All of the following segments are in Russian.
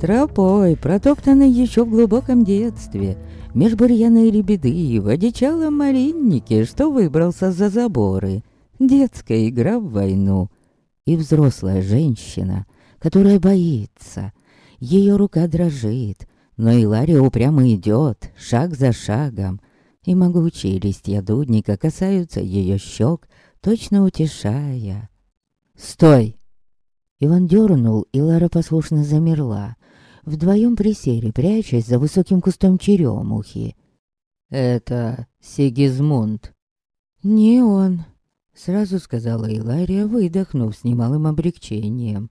Тропой, протоптанной еще в глубоком детстве, меж бурьяной ребеды, в одичалом малиннике, что выбрался за заборы. Детская игра в войну. И взрослая женщина, которая боится. Ее рука дрожит, но Илария упрямо идет, шаг за шагом. И могучие листья дудника касаются ее щек, точно утешая. «Стой!» Иван дернул, и Лара послушно замерла. Вдвоем присели, прячась за высоким кустом черемухи. «Это Сигизмунд». «Не он», — сразу сказала Илария, выдохнув с немалым облегчением.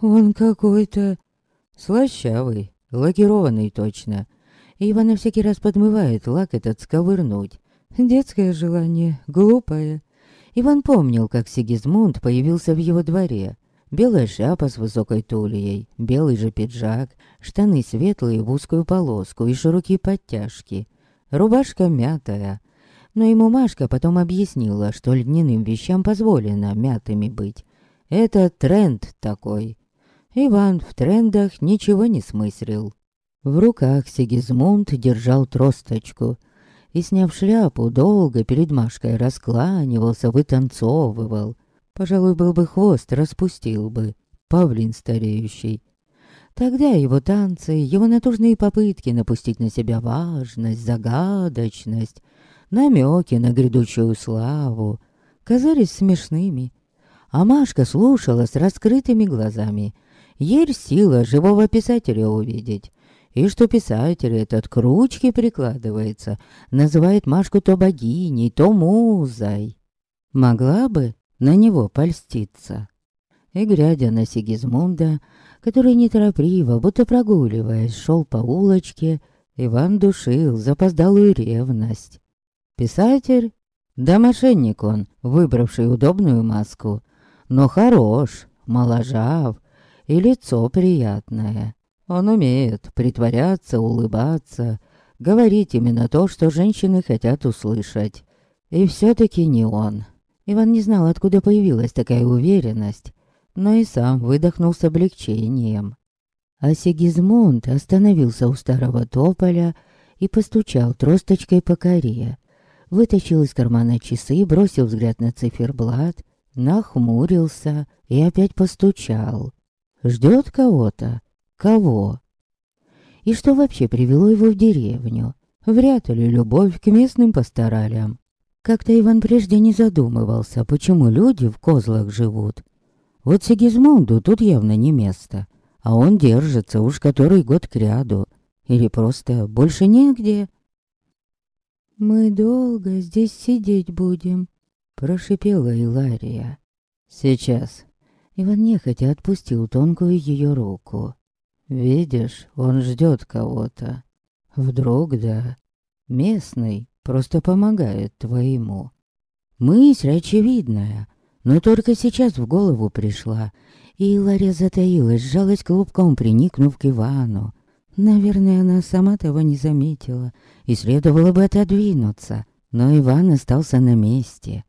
«Он какой-то слащавый, лакированный точно. Ива на всякий раз подмывает лак этот сковырнуть. Детское желание, глупое. Иван помнил, как Сигизмунд появился в его дворе. Белая шляпа с высокой тульей, белый же пиджак, штаны светлые в узкую полоску и широкие подтяжки. Рубашка мятая. Но ему Машка потом объяснила, что льняным вещам позволено мятыми быть. Это тренд такой. Иван в трендах ничего не смыслил. В руках Сигизмунд держал тросточку и, сняв шляпу, долго перед Машкой раскланивался, вытанцовывал. Пожалуй, был бы хвост, распустил бы, павлин стареющий. Тогда его танцы, его натужные попытки напустить на себя важность, загадочность, намеки на грядущую славу казались смешными. А Машка слушала с раскрытыми глазами. Ерь сила живого писателя увидеть. И что писатель этот к ручке прикладывается, называет Машку то богиней, то музой. Могла бы на него польститься. И глядя на Сигизмунда, который неторопливо, будто прогуливаясь, шел по улочке, Иван душил запоздалую ревность. Писатель? Да мошенник он, выбравший удобную маску. Но хорош, моложав, и лицо приятное. Он умеет притворяться, улыбаться, говорить именно то, что женщины хотят услышать. И все-таки не он. Иван не знал, откуда появилась такая уверенность, но и сам выдохнул с облегчением. А Сигизмунд остановился у старого тополя и постучал тросточкой по коре. Вытащил из кармана часы, бросил взгляд на циферблат, нахмурился и опять постучал. Ждет кого-то? Кого? И что вообще привело его в деревню? Вряд ли любовь к местным пасторалям. Как-то Иван прежде не задумывался, почему люди в козлах живут. Вот Сигизмунду тут явно не место, а он держится уж который год кряду. Или просто больше негде. «Мы долго здесь сидеть будем», — прошипела Илария. «Сейчас». Иван нехотя отпустил тонкую ее руку. Видишь, он ждет кого-то. Вдруг, да. Местный просто помогает твоему. Мысль очевидная, но только сейчас в голову пришла. И Ларя затаилась, сжалась клубком, приникнув к Ивану. Наверное, она сама того не заметила, и следовало бы отодвинуться, но Иван остался на месте.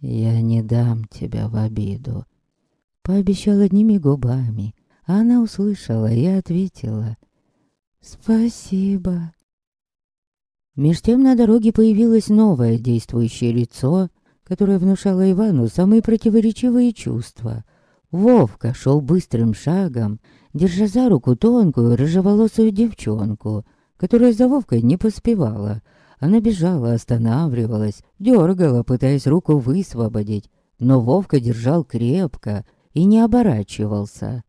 «Я не дам тебя в обиду», — пообещал одними губами, она услышала и ответила «Спасибо». Меж тем на дороге появилось новое действующее лицо, которое внушало Ивану самые противоречивые чувства. Вовка шел быстрым шагом, держа за руку тонкую рыжеволосую девчонку, которая за Вовкой не поспевала. Она бежала, останавливалась, дергала, пытаясь руку высвободить, но Вовка держал крепко и не оборачивался.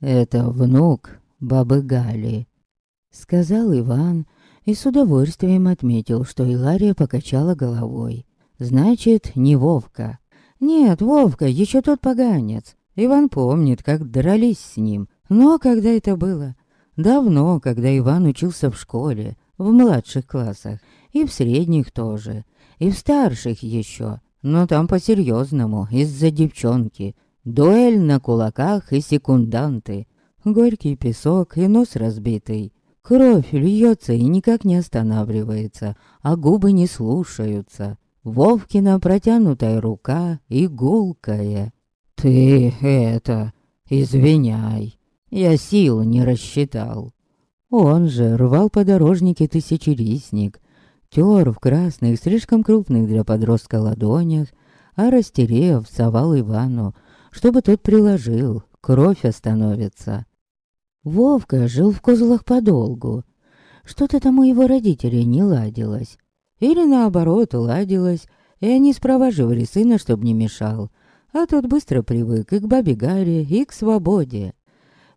«Это внук бабы Гали», — сказал Иван и с удовольствием отметил, что Илария покачала головой. «Значит, не Вовка». «Нет, Вовка, еще тот поганец. Иван помнит, как дрались с ним. Но когда это было? Давно, когда Иван учился в школе, в младших классах, и в средних тоже, и в старших еще, но там по-серьезному, из-за девчонки. Дуэль на кулаках и секунданты. Горький песок и нос разбитый. Кровь льется и никак не останавливается, а губы не слушаются. Вовкина протянутая рука и гулкая. «Ты это, извиняй!» Я сил не рассчитал. Он же рвал подорожники тысячерисник, тер в красных, слишком крупных для подростка ладонях, а растерев совал Ивану, чтобы тот приложил, кровь остановится. Вовка жил в козлах подолгу. Что-то там у его родителей не ладилось. Или наоборот, ладилось, и они спроваживали сына, чтобы не мешал. А тот быстро привык и к бабе Гарри, и к свободе.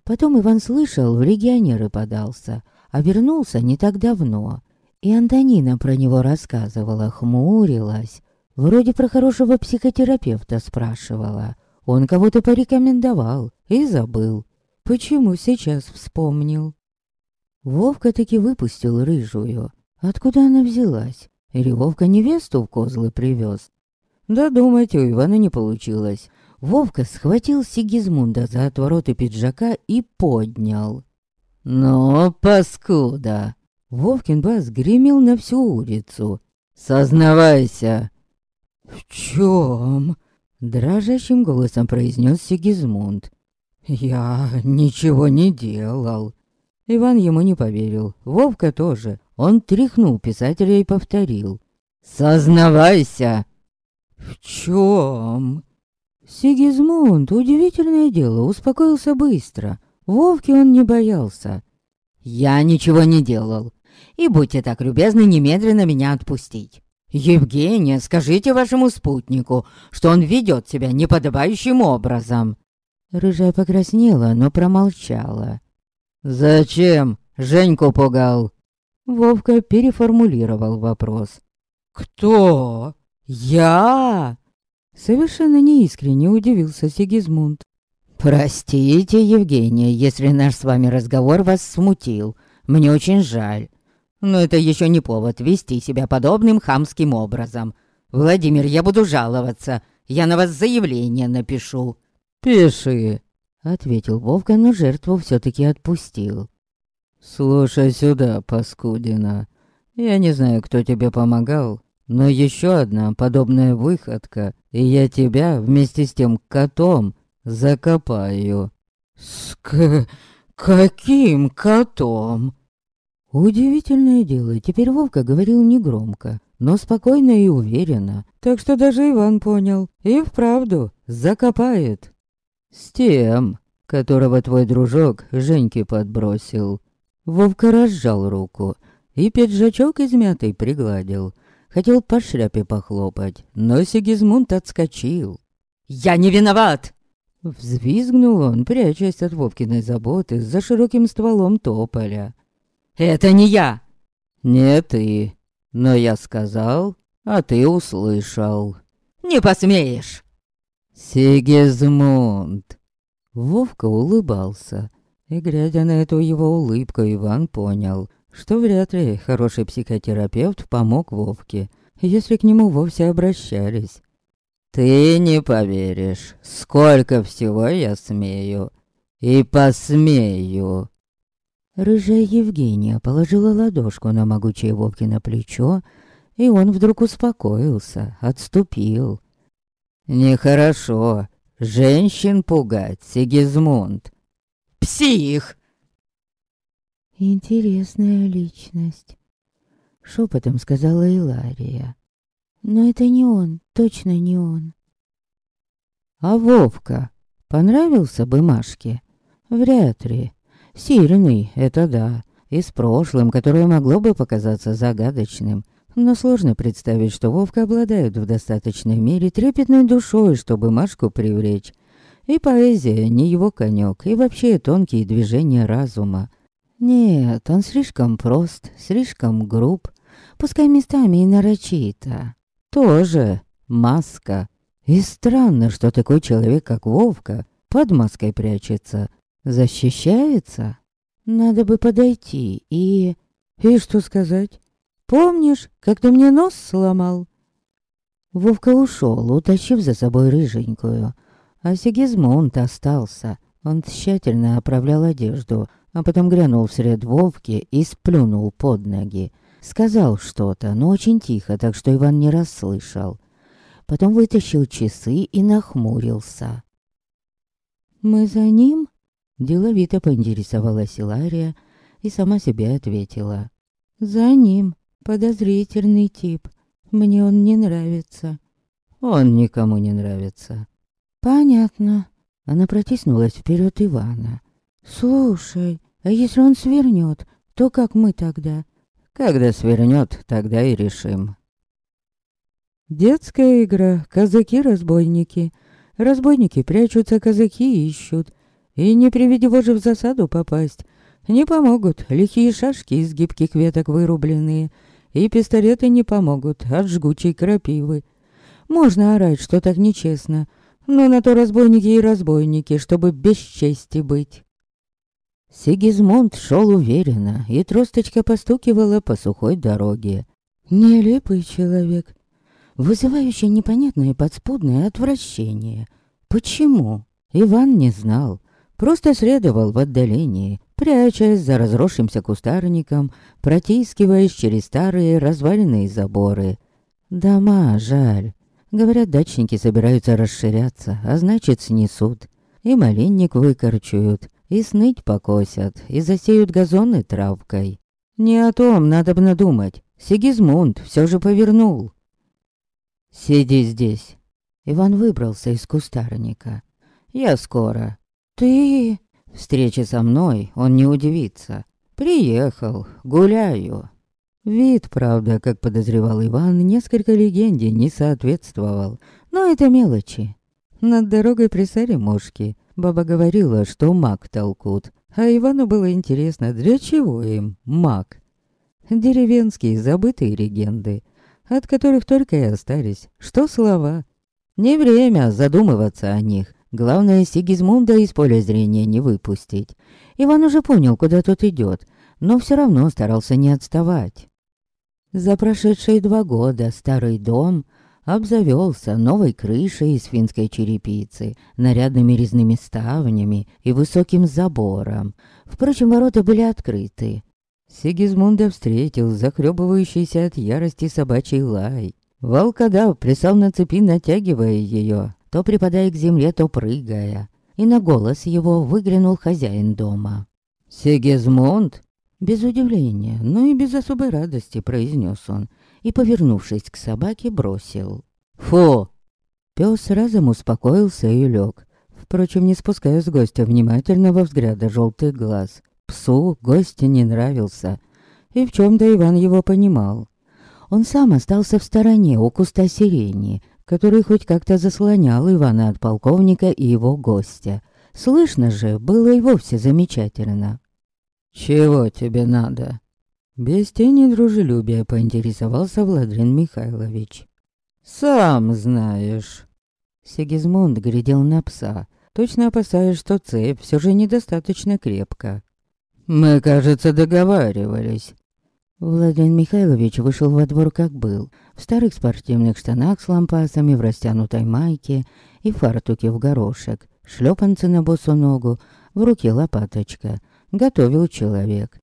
Потом Иван слышал, в легионеры подался, а вернулся не так давно. И Антонина про него рассказывала, хмурилась. Вроде про хорошего психотерапевта спрашивала. Он кого-то порекомендовал и забыл. Почему сейчас вспомнил? Вовка таки выпустил рыжую. Откуда она взялась? Или Вовка невесту в козлы привез? Да думать у Ивана не получилось. Вовка схватил Сигизмунда за отвороты пиджака и поднял. «Но, паскуда!» Вовкин бас гремел на всю улицу. «Сознавайся!» «В чем?» Дрожащим голосом произнес Сигизмунд. «Я ничего не делал». Иван ему не поверил. Вовка тоже. Он тряхнул писателя и повторил. «Сознавайся!» «В чем?» Сигизмунд, удивительное дело, успокоился быстро. Вовки он не боялся. «Я ничего не делал. И будьте так любезны немедленно меня отпустить. Евгения, скажите вашему спутнику, что он ведет себя неподобающим образом». Рыжая покраснела, но промолчала. «Зачем? Женьку пугал?» Вовка переформулировал вопрос. «Кто? Я?» Совершенно неискренне удивился Сигизмунд. «Простите, Евгения, если наш с вами разговор вас смутил. Мне очень жаль. Но это еще не повод вести себя подобным хамским образом. Владимир, я буду жаловаться. Я на вас заявление напишу». «Пиши», — ответил Вовка, но жертву все-таки отпустил. «Слушай сюда, паскудина. Я не знаю, кто тебе помогал, но еще одна подобная выходка, и я тебя вместе с тем котом закопаю». «С к... каким котом?» Удивительное дело, теперь Вовка говорил негромко, но спокойно и уверенно, так что даже Иван понял, и вправду закопает. С тем, которого твой дружок Женьке подбросил. Вовка разжал руку и пиджачок измятый пригладил. Хотел по шляпе похлопать, но Сигизмунд отскочил. «Я не виноват!» Взвизгнул он, прячась от Вовкиной заботы за широким стволом тополя. «Это не я!» «Не ты, но я сказал, а ты услышал». «Не посмеешь!» «Сигизмунд!» Вовка улыбался, и, глядя на эту его улыбку, Иван понял, что вряд ли хороший психотерапевт помог Вовке, если к нему вовсе обращались. «Ты не поверишь, сколько всего я смею и посмею!» Рыжая Евгения положила ладошку на могучее Вовкино плечо, и он вдруг успокоился, отступил. «Нехорошо. Женщин пугать, Сигизмунд. Псих!» «Интересная личность», — шепотом сказала Илария. «Но это не он, точно не он». «А Вовка понравился бы Машке?» «Вряд ли. Сильный, это да, и с прошлым, которое могло бы показаться загадочным. Но сложно представить, что Вовка обладает в достаточной мере трепетной душой, чтобы Машку привлечь. И поэзия не его конек, и вообще тонкие движения разума. Нет, он слишком прост, слишком груб, пускай местами и нарочито. Тоже маска. И странно, что такой человек, как Вовка, под маской прячется. Защищается? Надо бы подойти и... И что сказать? Помнишь, как ты мне нос сломал?» Вовка ушел, утащив за собой рыженькую. А Сигизмунд остался. Он тщательно оправлял одежду, а потом глянул вслед Вовке и сплюнул под ноги. Сказал что-то, но очень тихо, так что Иван не расслышал. Потом вытащил часы и нахмурился. «Мы за ним?» Деловито поинтересовалась Илария и сама себе ответила. «За ним. Подозрительный тип. Мне он не нравится». «Он никому не нравится». «Понятно». Она протиснулась вперед Ивана. «Слушай, а если он свернет, то как мы тогда?» «Когда свернет, тогда и решим». Детская игра «Казаки-разбойники». Разбойники прячутся, казаки ищут. И не приведи боже в засаду попасть. Не помогут лихие шашки из гибких веток вырубленные. И пистолеты не помогут от жгучей крапивы. Можно орать, что так нечестно. Но на то разбойники и разбойники, чтобы без чести быть. Сигизмунд шел уверенно, и тросточка постукивала по сухой дороге. Нелепый человек, вызывающее непонятное подспудное отвращение. Почему? Иван не знал. Просто следовал в отдалении, прячась за разросшимся кустарником, протискиваясь через старые разваленные заборы. Дома жаль. Говорят, дачники собираются расширяться, а значит снесут. И малинник выкорчуют, и сныть покосят, и засеют газоны травкой. Не о том надо бы надумать. Сигизмунд все же повернул. «Сиди здесь». Иван выбрался из кустарника. «Я скоро». «Ты...» Встречи со мной он не удивится. «Приехал, гуляю». Вид, правда, как подозревал Иван, несколько легенде не соответствовал. Но это мелочи. Над дорогой при Саре-Мошке баба говорила, что маг толкут. А Ивану было интересно, для чего им маг? Деревенские забытые легенды от которых только и остались, что слова. Не время задумываться о них. Главное, Сигизмунда из поля зрения не выпустить. Иван уже понял, куда тот идет, но все равно старался не отставать. За прошедшие два года старый дом обзавелся новой крышей из финской черепицы, нарядными резными ставнями и высоким забором. Впрочем, ворота были открыты, Сигизмунда встретил захлебывающийся от ярости собачий лай. Волкодав плясал на цепи, натягивая ее, то припадая к земле, то прыгая. И на голос его выглянул хозяин дома. «Сигизмунд?» Без удивления, но и без особой радости произнес он, и, повернувшись к собаке, бросил. «Фу!» Пес разом успокоился и лег, впрочем, не спуская с гостя внимательного взгляда желтых глаз. Псу гость не нравился, и в чем-то Иван его понимал. Он сам остался в стороне у куста сирени, который хоть как-то заслонял Ивана от полковника и его гостя. Слышно же, было и вовсе замечательно. «Чего тебе надо?» Без тени дружелюбия поинтересовался Владимир Михайлович. «Сам знаешь». Сигизмунд глядел на пса, точно опасаясь, что цепь все же недостаточно крепка. «Мы, кажется, договаривались». Владимир Михайлович вышел во двор как был, в старых спортивных штанах с лампасами, в растянутой майке и фартуке в горошек, шлепанцы на босу ногу, в руке лопаточка. Готовил человек.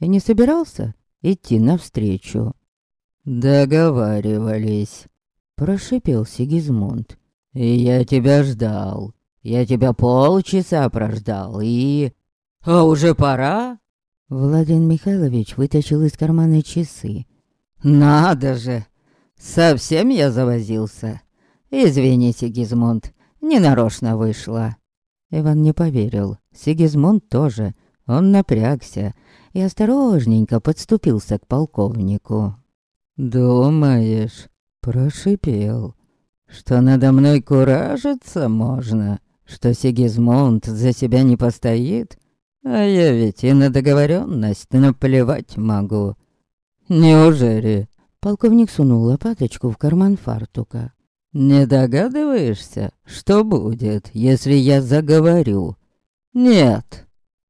И не собирался идти навстречу. «Договаривались», — прошипел Сигизмунд. «И я тебя ждал. Я тебя полчаса прождал, и...» «А уже пора?» Владимир Михайлович вытащил из кармана часы. «Надо же! Совсем я завозился. Извини, Сигизмунд, ненарочно вышло». Иван не поверил. Сигизмунд тоже. Он напрягся и осторожненько подступился к полковнику. «Думаешь?» — прошипел. «Что надо мной куражиться можно? Что Сигизмунд за себя не постоит? А я ведь и на договоренность наплевать могу. Неужели? Полковник сунул лопаточку в карман фартука. Не догадываешься, что будет, если я заговорю? Нет.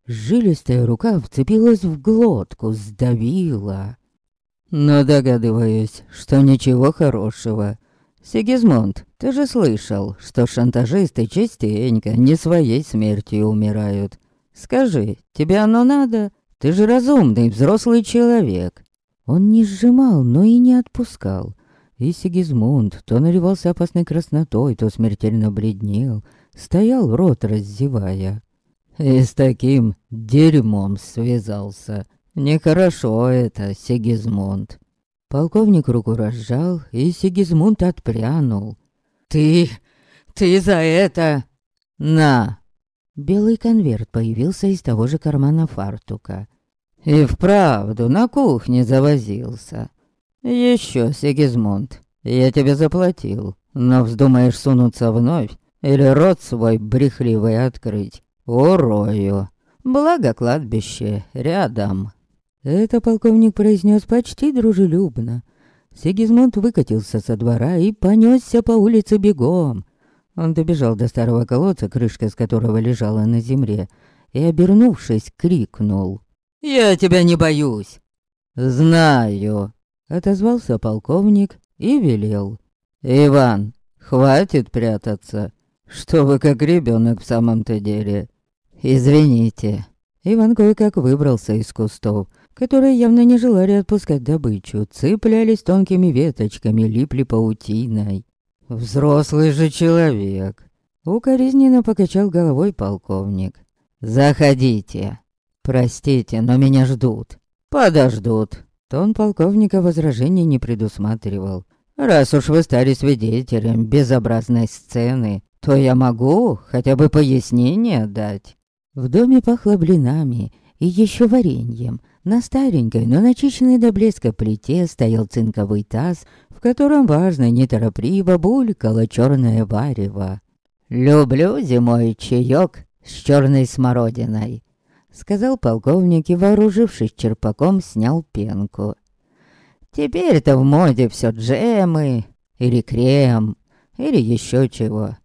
Жилистая рука вцепилась в глотку, сдавила. Но догадываюсь, что ничего хорошего. Сигизмунд, ты же слышал, что шантажисты частенько не своей смертью умирают. Скажи, тебе оно надо? Ты же разумный, взрослый человек. Он не сжимал, но и не отпускал. И Сигизмунд то наливался опасной краснотой, то смертельно бледнел. Стоял рот раззевая. И с таким дерьмом связался. Нехорошо это, Сигизмунд. Полковник руку разжал, и Сигизмунд отпрянул. «Ты... ты за это...» «На!» Белый конверт появился из того же кармана фартука. «И вправду на кухне завозился. Еще, Сигизмунд, я тебе заплатил, но вздумаешь сунуться вновь или рот свой брехливый открыть. Урою. Благо кладбище рядом». Это полковник произнес почти дружелюбно. Сигизмунд выкатился со двора и понесся по улице бегом. Он добежал до старого колодца, крышка с которого лежала на земле, и, обернувшись, крикнул. «Я тебя не боюсь!» «Знаю!» — отозвался полковник и велел. «Иван, хватит прятаться! Что вы как ребенок в самом-то деле!» «Извините!» Иван кое-как выбрался из кустов, которые явно не желали отпускать добычу, цеплялись тонкими веточками, липли паутиной. «Взрослый же человек!» Укоризненно покачал головой полковник. «Заходите!» «Простите, но меня ждут». «Подождут». Тон полковника возражений не предусматривал. «Раз уж вы стали свидетелем безобразной сцены, то я могу хотя бы пояснение дать». В доме пахло блинами и еще вареньем. На старенькой, но начищенной до блеска плите стоял цинковый таз, в котором важно, неторопливо булькало черное варево. «Люблю зимой чаек с черной смородиной», Сказал полковник и, вооружившись черпаком, снял пенку. Теперь-то в моде все джемы, или крем, или еще чего.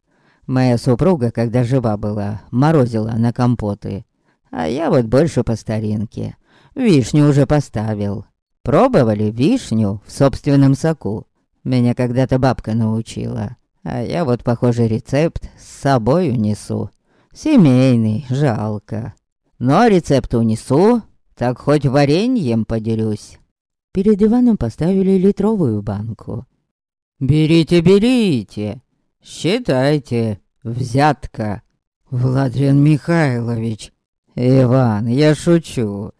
Моя супруга, когда жива была, морозила на компоты. А я вот больше по старинке. Вишню уже поставил. Пробовали вишню в собственном соку. Меня когда-то бабка научила. А я вот похожий рецепт с собой унесу. Семейный, жалко. Но рецепт унесу, так хоть вареньем поделюсь. Перед Иваном поставили литровую банку. «Берите, берите! Считайте, взятка!» «Владлен Михайлович!» «Иван, я шучу.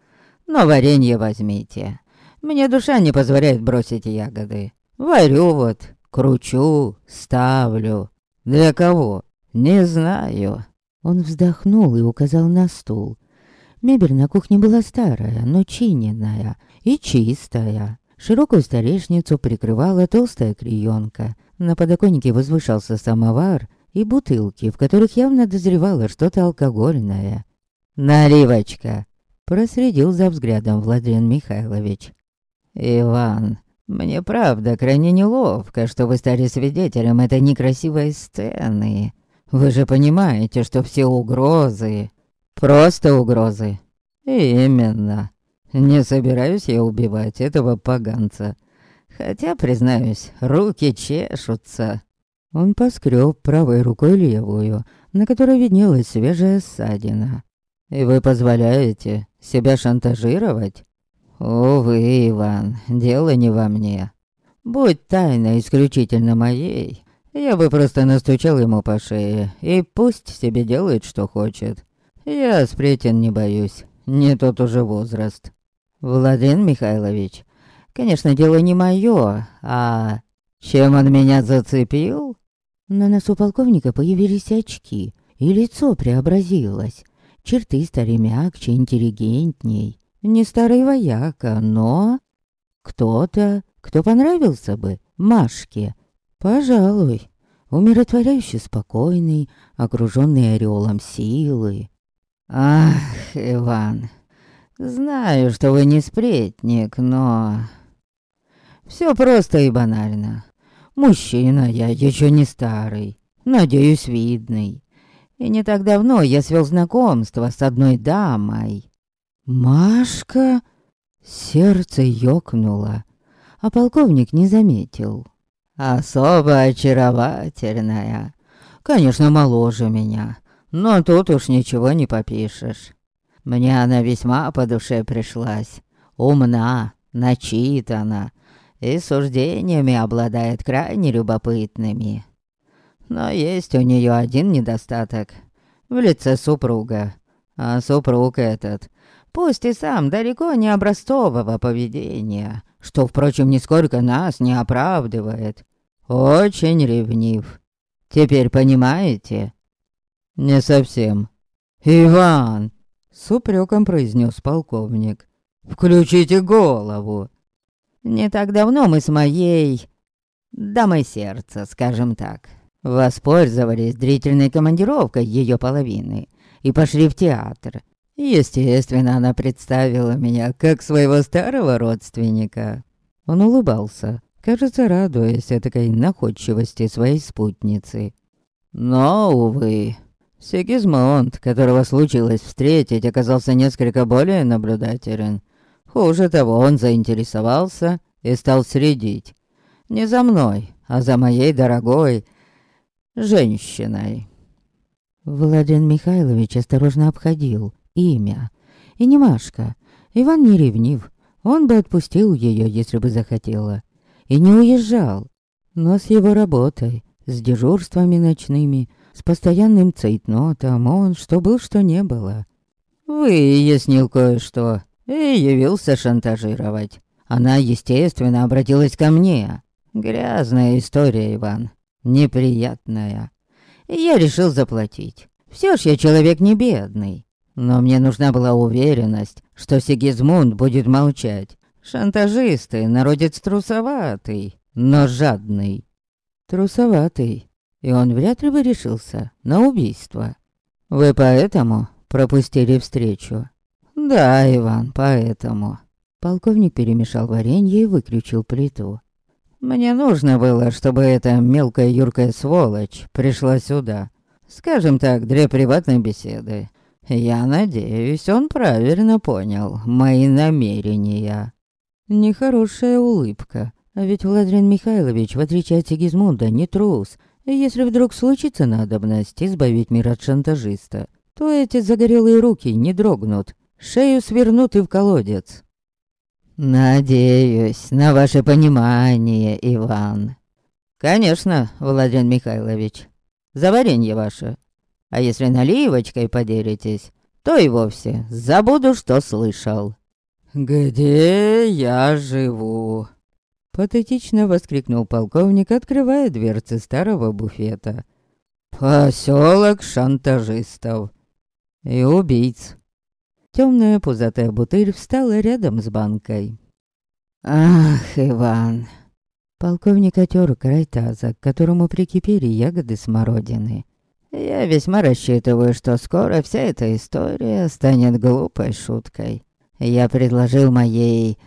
Но варенье возьмите. Мне душа не позволяет бросить ягоды. Варю вот, кручу, ставлю. Для кого? Не знаю». Он вздохнул и указал на стул. Мебель на кухне была старая, но чиненная и чистая. Широкую столешницу прикрывала толстая клеенка. На подоконнике возвышался самовар и бутылки, в которых явно дозревало что-то алкогольное. «Наливочка!» — проследил за взглядом Владимир Михайлович. «Иван, мне правда крайне неловко, что вы стали свидетелем этой некрасивой сцены. Вы же понимаете, что все угрозы Просто угрозы. Именно. Не собираюсь я убивать этого поганца. Хотя, признаюсь, руки чешутся. Он поскреб правой рукой левую, на которой виднелась свежая ссадина. «И вы позволяете себя шантажировать?» «Увы, Иван, дело не во мне. Будь тайна исключительно моей, я бы просто настучал ему по шее, и пусть себе делает, что хочет. Я сплетен не боюсь, не тот уже возраст. Владимир Михайлович, конечно, дело не мое, а чем он меня зацепил? На носу полковника появились очки, и лицо преобразилось. Черты стали мягче, интеллигентней. Не старый вояка, но... Кто-то, кто понравился бы Машке. Пожалуй, умиротворяюще спокойный, окруженный ореолом силы. «Ах, Иван, знаю, что вы не сплетник, но...» «Все просто и банально. Мужчина я еще не старый, надеюсь, видный. И не так давно я свел знакомство с одной дамой». «Машка?» Сердце ёкнуло, а полковник не заметил. «Особо очаровательная. Конечно, моложе меня, но тут уж ничего не попишешь. Мне она весьма по душе пришлась. Умна, начитана и суждениями обладает крайне любопытными. Но есть у нее один недостаток в лице супруга. А супруг этот, пусть и сам далеко не образцового поведения, что, впрочем, нисколько нас не оправдывает, очень ревнив. Теперь понимаете? Не совсем. Иван, с упреком произнес полковник. Включите голову. Не так давно мы с моей дамой сердца, скажем так, воспользовались длительной командировкой ее половины и пошли в театр. Естественно, она представила меня как своего старого родственника. Он улыбался, кажется, радуясь этой находчивости своей спутницы. Но, увы, Сигизмунд, которого случилось встретить, оказался несколько более наблюдателен. Хуже того, он заинтересовался и стал следить. Не за мной, а за моей дорогой женщиной. Владимир Михайлович осторожно обходил имя. И не Машка. Иван не ревнив. Он бы отпустил ее, если бы захотела. И не уезжал. Но с его работой, с дежурствами ночными, с постоянным цейтнотом он что был, что не было. Выяснил кое-что и явился шантажировать. Она, естественно, обратилась ко мне. Грязная история, Иван. Неприятная. Я решил заплатить. Все ж я человек не бедный. Но мне нужна была уверенность, что Сигизмунд будет молчать. Шантажисты, народец трусоватый, но жадный. Трусоватый. И он вряд ли бы решился на убийство. Вы поэтому пропустили встречу? Да, Иван, поэтому. Полковник перемешал варенье и выключил плиту. Мне нужно было, чтобы эта мелкая юркая сволочь пришла сюда. Скажем так, для приватной беседы. Я надеюсь, он правильно понял мои намерения. Нехорошая улыбка. А ведь Владимир Михайлович, в отличие от Сигизмунда, не трус. Если вдруг случится надобность избавить мир от шантажиста, то эти загорелые руки не дрогнут, шею свернут и в колодец. «Надеюсь на ваше понимание, Иван». «Конечно, Владимир Михайлович. За варенье ваше. А если наливочкой поделитесь, то и вовсе забуду, что слышал». «Где я живу?» Патетично воскликнул полковник, открывая дверцы старого буфета. «Поселок шантажистов и убийц». Темная пузатая бутыль встала рядом с банкой. «Ах, Иван!» Полковник отер край таза, к которому прикипели ягоды смородины. «Я весьма рассчитываю, что скоро вся эта история станет глупой шуткой. Я предложил моей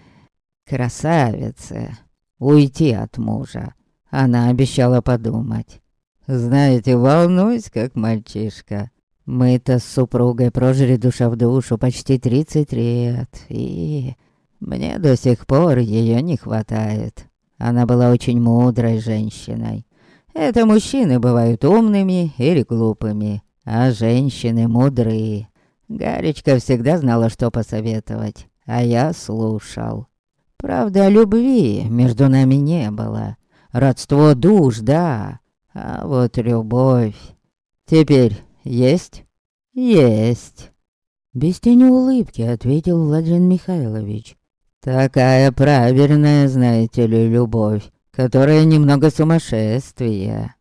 красавице уйти от мужа. Она обещала подумать. Знаете, волнуюсь, как мальчишка. Мы-то с супругой прожили душа в душу почти 30 лет, и мне до сих пор ее не хватает. Она была очень мудрой женщиной. Это мужчины бывают умными или глупыми, а женщины мудрые. Гаречка всегда знала, что посоветовать, а я слушал. Правда, любви между нами не было. Родство душ, да, а вот любовь... Теперь есть? Есть. Без тени улыбки ответил Владимир Михайлович. Такая правильная, знаете ли, любовь, которая немного сумасшествие.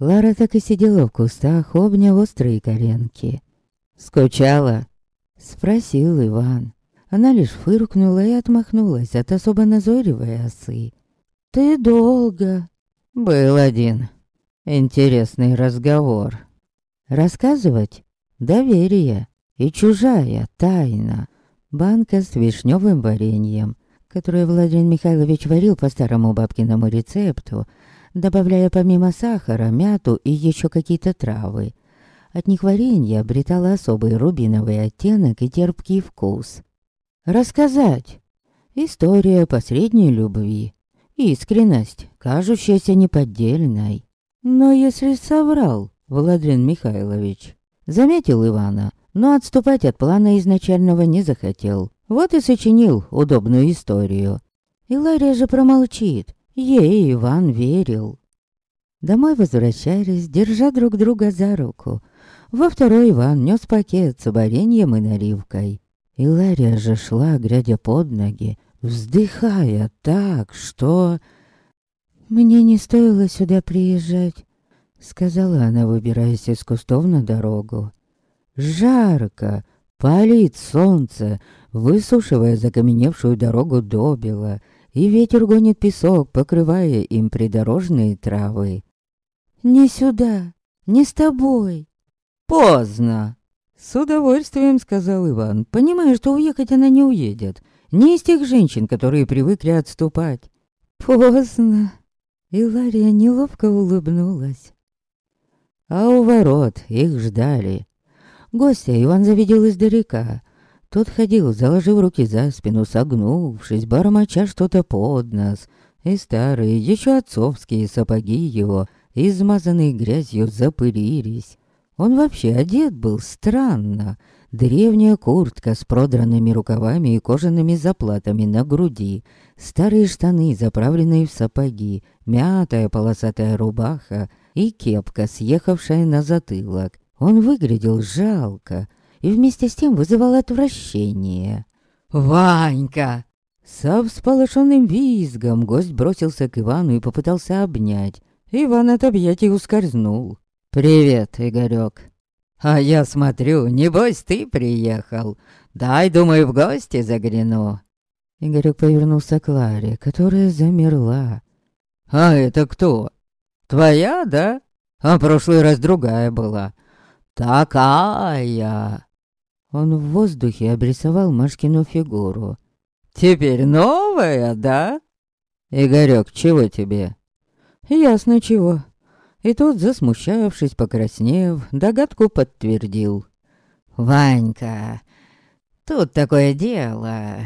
Лара так и сидела в кустах, обняв острые коленки. «Скучала?» — спросил Иван. Она лишь фыркнула и отмахнулась от особо назойливой осы. «Ты долго...» «Был один интересный разговор». Рассказывать? Доверие и чужая тайна. Банка с вишневым вареньем, которое Владимир Михайлович варил по старому бабкиному рецепту, добавляя помимо сахара, мяту и еще какие-то травы. От них варенье обретало особый рубиновый оттенок и терпкий вкус. Рассказать. История посредней любви. Искренность, кажущаяся неподдельной. Но если соврал, Владимир Михайлович. Заметил Ивана, но отступать от плана изначального не захотел. Вот и сочинил удобную историю. И Лария же промолчит. Ей Иван верил. Домой возвращались, держа друг друга за руку. Во второй Иван нес пакет с вареньем и наливкой. И Лария же шла, глядя под ноги, вздыхая так, что... «Мне не стоило сюда приезжать», — сказала она, выбираясь из кустов на дорогу. «Жарко, палит солнце, высушивая закаменевшую дорогу добила, и ветер гонит песок, покрывая им придорожные травы. «Не сюда, не с тобой». «Поздно!» С удовольствием сказал Иван, понимая, что уехать она не уедет. Не из тех женщин, которые привыкли отступать. «Поздно!» И Лария неловко улыбнулась. А у ворот их ждали. Гостя Иван завидел издалека. Тот ходил, заложив руки за спину, согнувшись, бормоча что-то под нос. И старые, еще отцовские сапоги его, измазанные грязью, запылились. Он вообще одет был странно. Древняя куртка с продранными рукавами и кожаными заплатами на груди, старые штаны, заправленные в сапоги, мятая полосатая рубаха и кепка, съехавшая на затылок. Он выглядел жалко и вместе с тем вызывал отвращение. «Ванька!» Со всполошенным визгом гость бросился к Ивану и попытался обнять. Иван от объятий ускользнул. «Привет, Игорёк!» «А я смотрю, небось ты приехал. Дай, думаю, в гости загляну». Игорёк повернулся к Ларе, которая замерла. «А это кто? Твоя, да? А прошлый раз другая была. «Такая!» Он в воздухе обрисовал Машкину фигуру. «Теперь новая, да?» «Игорёк, чего тебе?» «Ясно чего». И тот, засмущавшись, покраснев, догадку подтвердил. «Ванька, тут такое дело.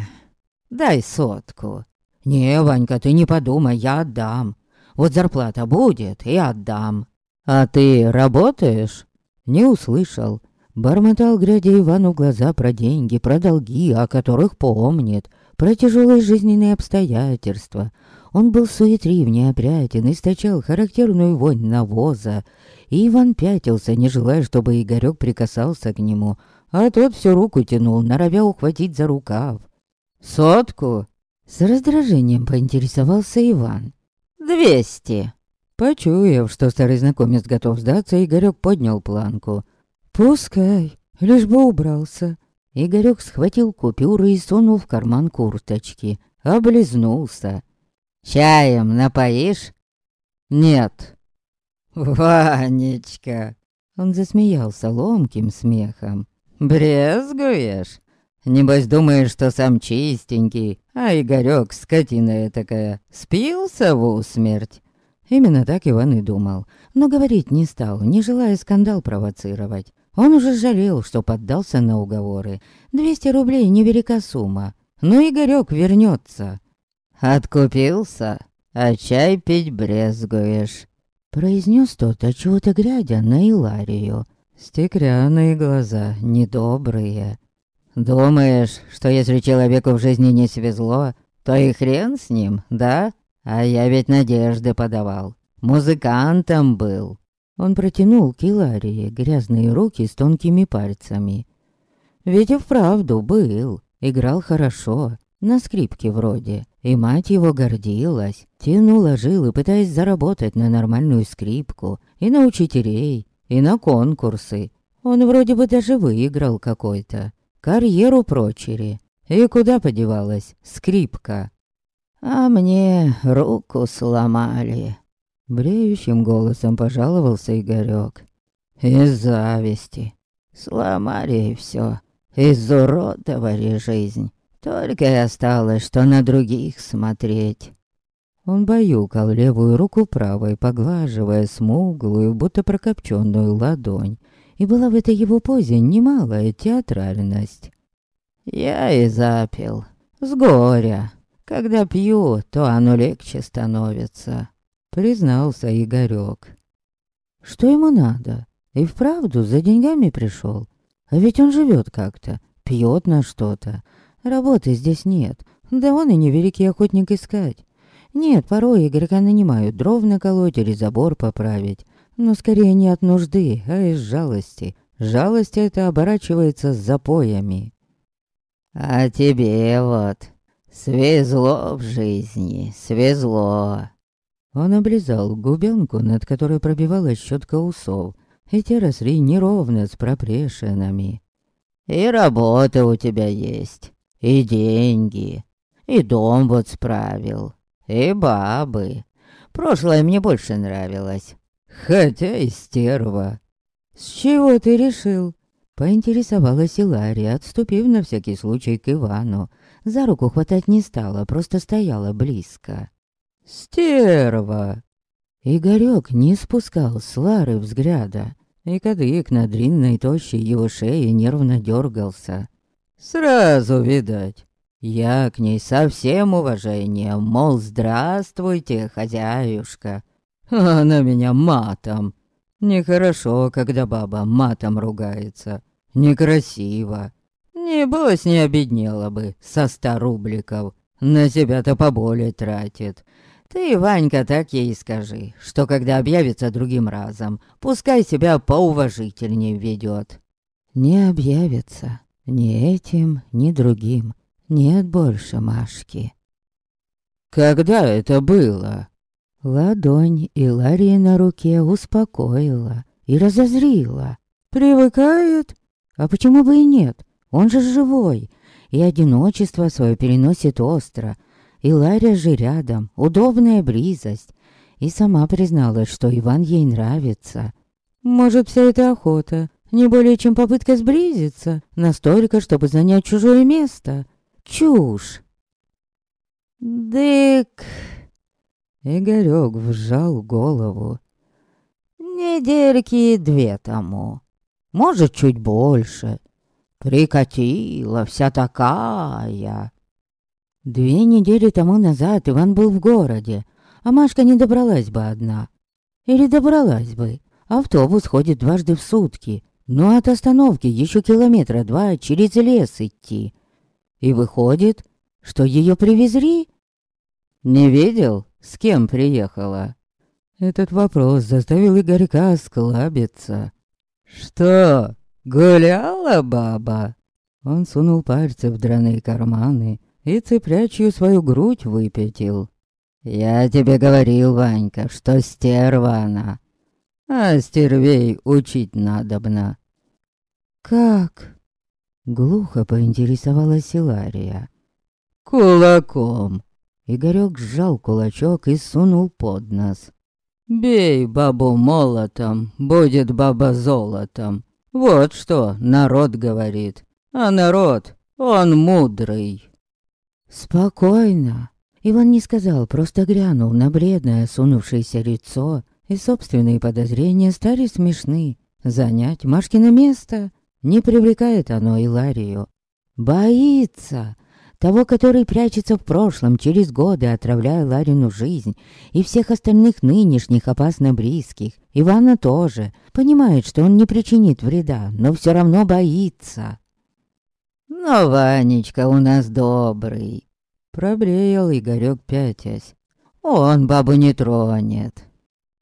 Дай сотку». «Не, Ванька, ты не подумай, я отдам. Вот зарплата будет, и отдам». «А ты работаешь?» Не услышал. Бормотал, глядя Ивану глаза про деньги, про долги, о которых помнит, про тяжелые жизненные обстоятельства. Он был суетрив, неопрятен, источал характерную вонь навоза. И Иван пятился, не желая, чтобы Игорёк прикасался к нему, а тот всю руку тянул, норовя ухватить за рукав. «Сотку?» С раздражением поинтересовался Иван. «Двести!» Почуяв, что старый знакомец готов сдаться, Игорёк поднял планку. «Пускай, лишь бы убрался». Игорёк схватил купюры и сунул в карман курточки. Облизнулся. «Чаем напоишь?» «Нет». «Ванечка!» Он засмеялся ломким смехом. «Брезгуешь? Небось думаешь, что сам чистенький, а Игорёк, скотина такая, спился в усмерть. Именно так Иван и думал, но говорить не стал, не желая скандал провоцировать. Он уже жалел, что поддался на уговоры. Двести рублей невелика сумма, но Игорёк вернется. «Откупился, а чай пить брезгуешь», — произнес тот, а чего-то глядя на Иларию. Стеклянные глаза, недобрые. «Думаешь, что если человеку в жизни не свезло, то и хрен с ним, да?» А я ведь надежды подавал. Музыкантом был. Он протянул к Иларии грязные руки с тонкими пальцами. Ведь и вправду был. Играл хорошо. На скрипке вроде. И мать его гордилась. Тянула жилы, пытаясь заработать на нормальную скрипку. И на учителей, и на конкурсы. Он вроде бы даже выиграл какой-то. Карьеру прочери. И куда подевалась скрипка? А мне руку сломали. Бреющим голосом пожаловался Игорёк. Из зависти. Сломали и всё. Изуродовали жизнь. Только и осталось, что на других смотреть. Он баюкал левую руку правой, поглаживая смуглую, будто прокопченную ладонь. И была в этой его позе немалая театральность. Я и запил. С горя. Когда пью, то оно легче становится, признался Игорёк. Что ему надо? И вправду за деньгами пришел. А ведь он живет как-то, пьет на что-то. Работы здесь нет, да он и не великий охотник искать. Нет, порой игрока нанимают дров наколоть или забор поправить, но скорее не от нужды, а из жалости. жалость эта оборачивается запоями. «А тебе вот свезло в жизни, свезло!» Он облизал губенку, над которой пробивалась щетка усов, и те росли неровно с проплешинами. «И работа у тебя есть, и деньги, и дом вот справил, и бабы. Прошлое мне больше нравилось, хотя и стерва». «С чего ты решил?» Поинтересовалась Илария, отступив на всякий случай к Ивану. За руку хватать не стала, просто стояла близко. «Стерва!» Игорёк не спускал с Лары взгляда, и кадык на длинной тощей его шее нервно дергался. «Сразу видать, я к ней со всем уважением, мол, здравствуйте, хозяюшка!» Она меня матом. Нехорошо, когда баба матом ругается. Некрасиво. Небось, не обеднела бы со ста рубликов. На себя-то поболее тратит. Ты, Ванька, так ей скажи, что когда объявится другим разом, пускай себя поуважительнее ведет. Не объявится ни этим, ни другим. Нет больше Машки. Когда это было? Ладонь Иларии на руке успокоила и разозрила. Привыкает? А почему бы и нет? Он же живой, и одиночество свое переносит остро, и Ларя же рядом, удобная близость. И сама призналась, что Иван ей нравится. Может, вся эта охота не более чем попытка сблизиться, настолько, чтобы занять чужое место. Чушь. Дык... Игорёк вжал голову. Недельки две тому. Может, чуть больше. Прикатила вся такая. Две недели тому назад Иван был в городе, а Машка не добралась бы одна. Или добралась бы. Автобус ходит дважды в сутки, но от остановки еще километра два через лес идти. И выходит, что ее привезли? Не видел, с кем приехала? Этот вопрос заставил Игорька осклабиться. «Что, гуляла баба?» Он сунул пальцы в драные карманы и цыплячью свою грудь выпятил. «Я тебе говорил, Ванька, что стерва она, а стервей учить надобно». «Как?» — глухо поинтересовалась Илария. «Кулаком!» Игорёк сжал кулачок и сунул под нос. «Бей бабу молотом, будет баба золотом. Вот что народ говорит. А народ, он мудрый». «Спокойно!» Иван не сказал, просто глянул на бледное, сунувшееся лицо, и собственные подозрения стали смешны. Занять Машкино место не привлекает оно Иларию. Боится, того, который прячется в прошлом, через годы отравляя Ларину жизнь, и всех остальных нынешних опасно близких. Ивана тоже. Понимает, что он не причинит вреда, но все равно боится. «Но Ванечка у нас добрый», — проблеял Игорёк пятясь. «Он бабу не тронет».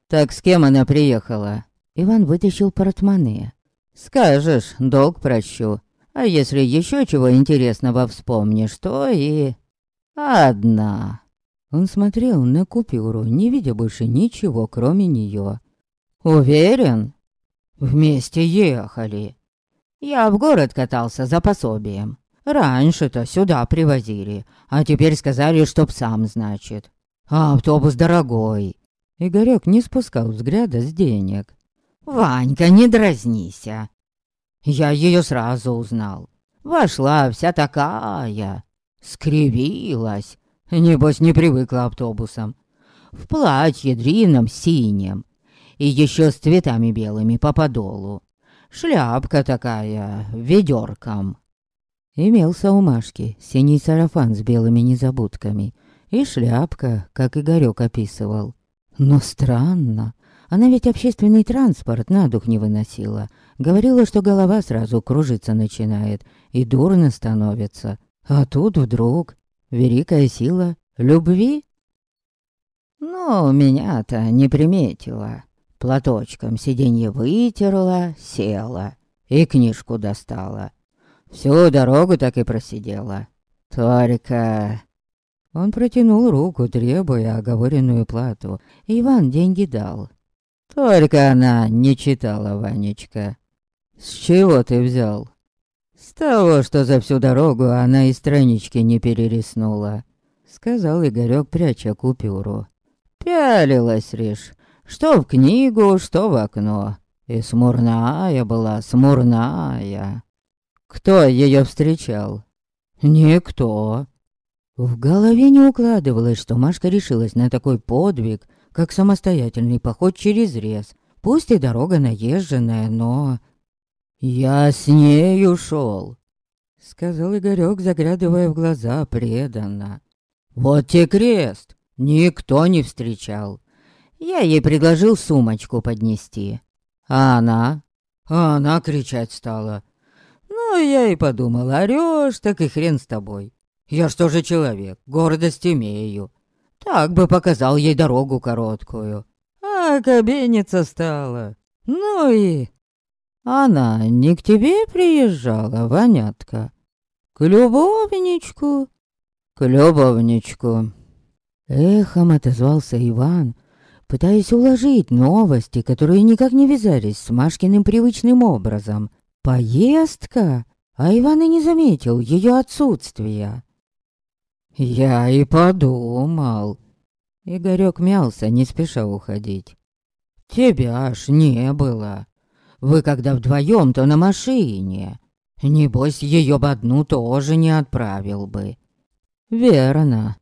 «Так с кем она приехала?» Иван вытащил портмоне. «Скажешь, долг прощу. А если еще чего интересного вспомнишь, то и... Одна. Он смотрел на купюру, не видя больше ничего, кроме нее. Уверен? Вместе ехали. Я в город катался за пособием. Раньше-то сюда привозили, а теперь сказали, чтоб сам, значит. А автобус дорогой. Игорек не спускал взгляда с денег. «Ванька, не дразнися. Я ее сразу узнал. Вошла вся такая, скривилась. Небось, не привыкла автобусом. В платье длинном синем. И еще с цветами белыми по подолу. Шляпка такая, ведерком. Имелся у Машки синий сарафан с белыми незабудками. И шляпка, как Игорек описывал. Но странно. Она ведь общественный транспорт на дух не выносила. Говорила, что голова сразу кружиться начинает и дурно становится. А тут вдруг великая сила любви. Ну, меня-то не приметила. Платочком сиденье вытерла, села. и книжку достала. Всю дорогу так и просидела. Только... Он протянул руку, требуя оговоренную плату. Иван деньги дал. Только она не читала, Ванечка. С чего ты взял? С того, что за всю дорогу она и странички не перериснула. Сказал Игорёк, пряча купюру. Пялилась, ришь, что в книгу, что в окно. И смурная была, смурная. Кто ее встречал? Никто. В голове не укладывалось, что Машка решилась на такой подвиг, как самостоятельный поход через рез. Пусть и дорога наезженная, но... «Я с ней ушел», — сказал Игорек, заглядывая в глаза преданно. «Вот те крест! Никто не встречал. Я ей предложил сумочку поднести. А она? А она кричать стала. Ну, я и подумал, орёшь, так и хрен с тобой. Я что же человек, гордость имею. Так бы показал ей дорогу короткую. А кабеница стала. Ну и... Она не к тебе приезжала, Ванятка? К любовничку? К любовничку. Эхом отозвался Иван, пытаясь уложить новости, которые никак не вязались с Машкиным привычным образом. Поездка? А Иван и не заметил ее отсутствия. «Я и подумал». Игорек мялся, не спеша уходить. «Тебя аж не было. Вы когда вдвоем, то на машине. Небось, ее бы одну тоже не отправил бы». «Верно.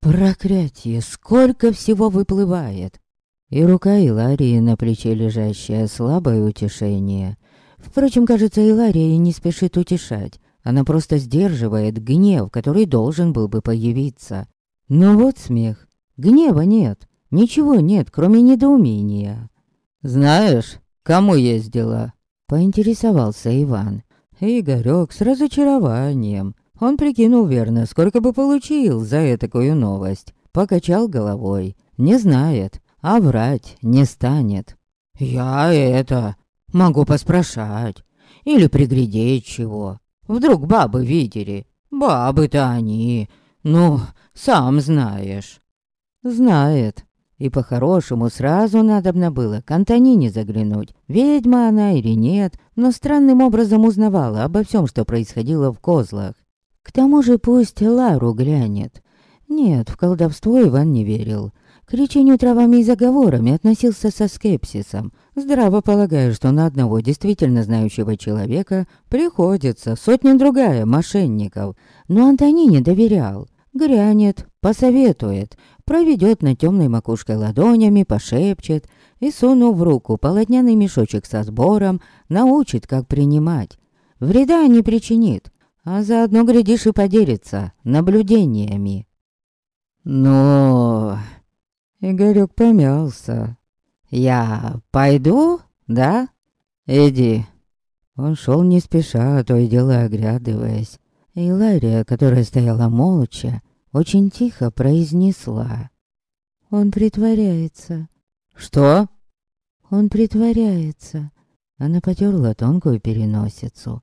Проклятие, сколько всего выплывает!» И рука Иларии на плече лежащая слабое утешение. Впрочем, кажется, Илария не спешит утешать. Она просто сдерживает гнев, который должен был бы появиться. Но вот смех. Гнева нет. Ничего нет, кроме недоумения. «Знаешь, кому ездила?» Поинтересовался Иван. Игорёк с разочарованием он прикинул верно, сколько бы получил за такую новость. Покачал головой. Не знает, а врать не станет. «Я это... могу поспрашать. Или приглядеть чего. Вдруг бабы видели. Бабы-то они. Ну, сам знаешь». «Знает. И по-хорошему сразу надобно было к Антонине заглянуть. Ведьма она или нет, но странным образом узнавала обо всем, что происходило в козлах. К тому же пусть Лару глянет. Нет, в колдовство Иван не верил. К лечению травами и заговорами относился со скепсисом, здраво полагая, что на одного действительно знающего человека приходится сотня-другая мошенников. Но Антонине доверял. Грянет, посоветует, проведет на темной макушкой ладонями, пошепчет и, сунув в руку полотняный мешочек со сбором, научит, как принимать. Вреда не причинит, а заодно, глядишь, и поделится наблюдениями. Но... Игорёк помялся. «Я пойду, да? Иди». Он шел не спеша, а то и дело оглядываясь. И Лария, которая стояла молча, очень тихо произнесла. «Он притворяется». «Что?» «Он притворяется». Она потерла тонкую переносицу.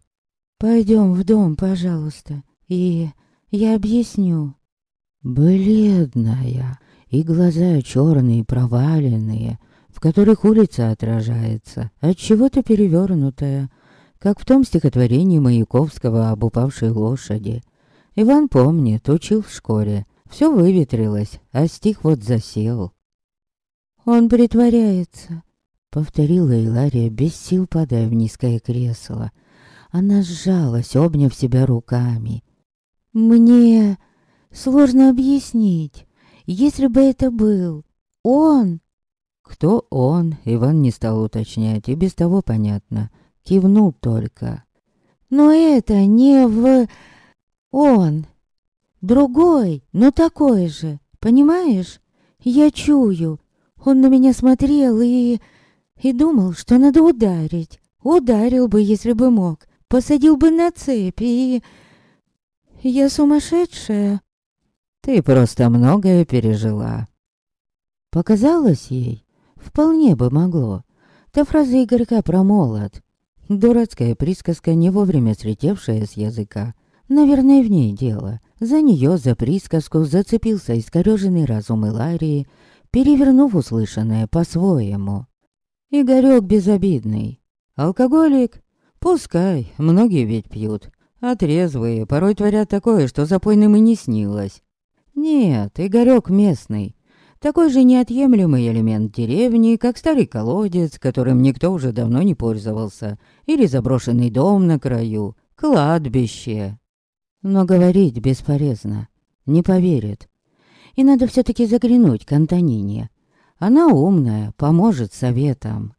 Пойдем в дом, пожалуйста, и я объясню. Бледная, и глаза черные, проваленные, в которых улица отражается, от чего-то перевернутая, как в том стихотворении Маяковского об упавшей лошади. Иван помнит, учил в школе. Все выветрилось, а стих вот засел. «Он притворяется», — повторила Илария, без сил падая в низкое кресло — она сжалась, обняв себя руками. «Мне сложно объяснить. Если бы это был он...» Кто он, Иван не стал уточнять, и без того понятно. Кивнул только. «Но это не в... он. Другой, но такой же. Понимаешь? Я чую. Он на меня смотрел и... и думал, что надо ударить. Ударил бы, если бы мог посадил бы на цепь и... Я сумасшедшая. Ты просто многое пережила. Показалось ей, вполне бы могло. Та фраза Игорька про молот. Дурацкая присказка, не вовремя слетевшая с языка. Наверное, в ней дело. За нее, за присказку, зацепился искорёженный разум Иларии, перевернув услышанное по-своему. Игорёк безобидный. Алкоголик? Пускай, многие ведь пьют. А трезвые порой творят такое, что запойным и не снилось. Нет, Игорёк местный. Такой же неотъемлемый элемент деревни, как старый колодец, которым никто уже давно не пользовался, или заброшенный дом на краю, кладбище. Но говорить бесполезно, не поверит. И надо все таки заглянуть к Антонине. Она умная, поможет советам.